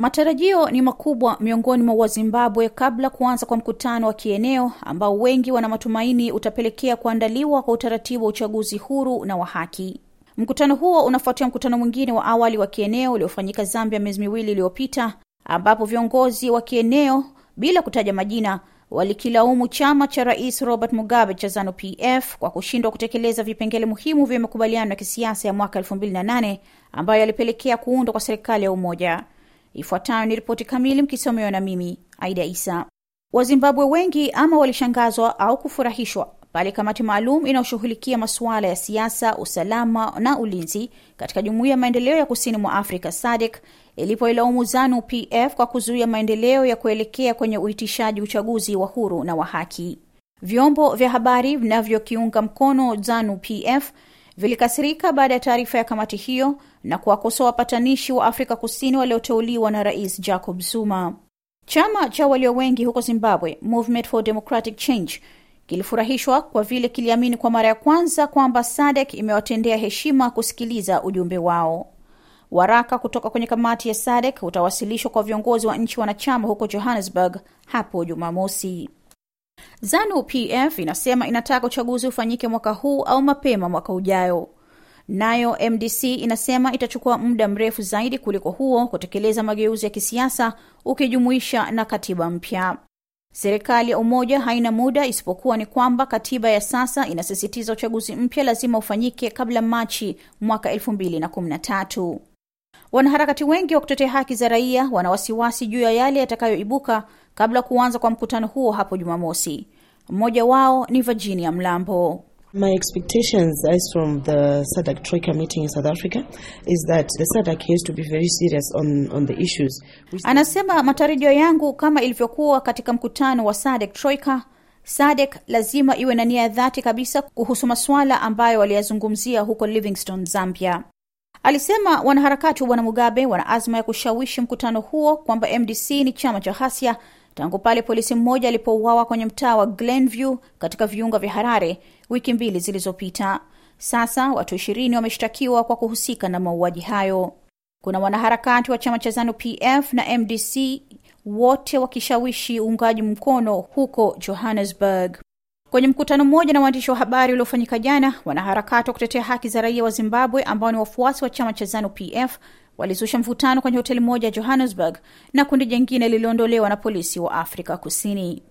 Matarajio ni makubwa miongoni mwa Wazimbabwe kabla kuanza kwa mkutano wa kieneo ambao wengi wana matumaini utapelekea kuandaliwa kwa utaratibu wa uchaguzi huru na wa haki. Mkutano huo unafuatia mkutano mwingine wa awali wa kieneo uliofanyika Zambia miezi miwili iliyopita, ambapo viongozi wa kieneo bila kutaja majina walikilaumu chama cha Rais Robert Mugabe cha ZANU PF kwa kushindwa kutekeleza vipengele muhimu vya makubaliano ya kisiasa ya mwaka 2008 ambayo yalipelekea kuundwa kwa serikali ya umoja. Ifuatayo ni ripoti kamili mkisomewa na mimi Aida Isa. Wazimbabwe wengi ama walishangazwa au kufurahishwa pale kamati maalum inayoshughulikia masuala ya siasa, usalama na ulinzi katika Jumuiya ya Maendeleo ya Kusini mwa Afrika SADC ilipoilaumu ZANU PF kwa kuzuia maendeleo ya kuelekea kwenye uitishaji uchaguzi wa huru na wa haki. Vyombo vya habari vinavyokiunga mkono ZANU PF vilikasirika baada ya taarifa ya kamati hiyo na kuwakosoa wapatanishi wa Afrika Kusini walioteuliwa na Rais Jacob Zuma. Chama cha walio wengi huko Zimbabwe, Movement for Democratic Change, kilifurahishwa kwa vile kiliamini kwa mara ya kwanza kwamba sadek imewatendea heshima kusikiliza ujumbe wao. Waraka kutoka kwenye kamati ya sadek utawasilishwa kwa viongozi wa nchi wanachama huko Johannesburg hapo Jumamosi. ZANU PF inasema inataka uchaguzi ufanyike mwaka huu au mapema mwaka ujayo. Nayo MDC inasema itachukua muda mrefu zaidi kuliko huo kutekeleza mageuzi ya kisiasa ukijumuisha na katiba mpya. Serikali ya umoja haina muda isipokuwa ni kwamba katiba ya sasa inasisitiza uchaguzi mpya lazima ufanyike kabla Machi mwaka 2013. Wanaharakati wengi wa kutetea haki za raia wana wasiwasi juu ya yale yatakayoibuka kabla kuanza kwa mkutano huo hapo Jumamosi. Mmoja wao ni Virginia Mlambo. My expectations as from the SADC Troika meeting in South Africa is that the SADC has to be very serious on, on the issues. Anasema matarajio yangu kama ilivyokuwa katika mkutano wa SADC Troika, SADC lazima iwe na nia ya dhati kabisa kuhusu masuala ambayo waliyazungumzia huko Livingstone, Zambia. Alisema wanaharakati wa Bwana Mugabe wana azma ya kushawishi mkutano huo kwamba MDC ni chama cha ghasia tangu pale polisi mmoja alipouawa kwenye mtaa wa Glenview katika viunga vya Harare wiki mbili zilizopita. Sasa watu ishirini wameshtakiwa kwa kuhusika na mauaji hayo. Kuna wanaharakati wa chama cha ZANU PF na MDC wote wakishawishi uungaji mkono huko Johannesburg. Kwenye mkutano mmoja na waandishi wa habari uliofanyika jana, wanaharakati wa kutetea haki za raia wa Zimbabwe ambao ni wafuasi wa chama cha ZANU PF walizusha mvutano kwenye hoteli moja ya Johannesburg na kundi jingine liliondolewa na polisi wa Afrika Kusini.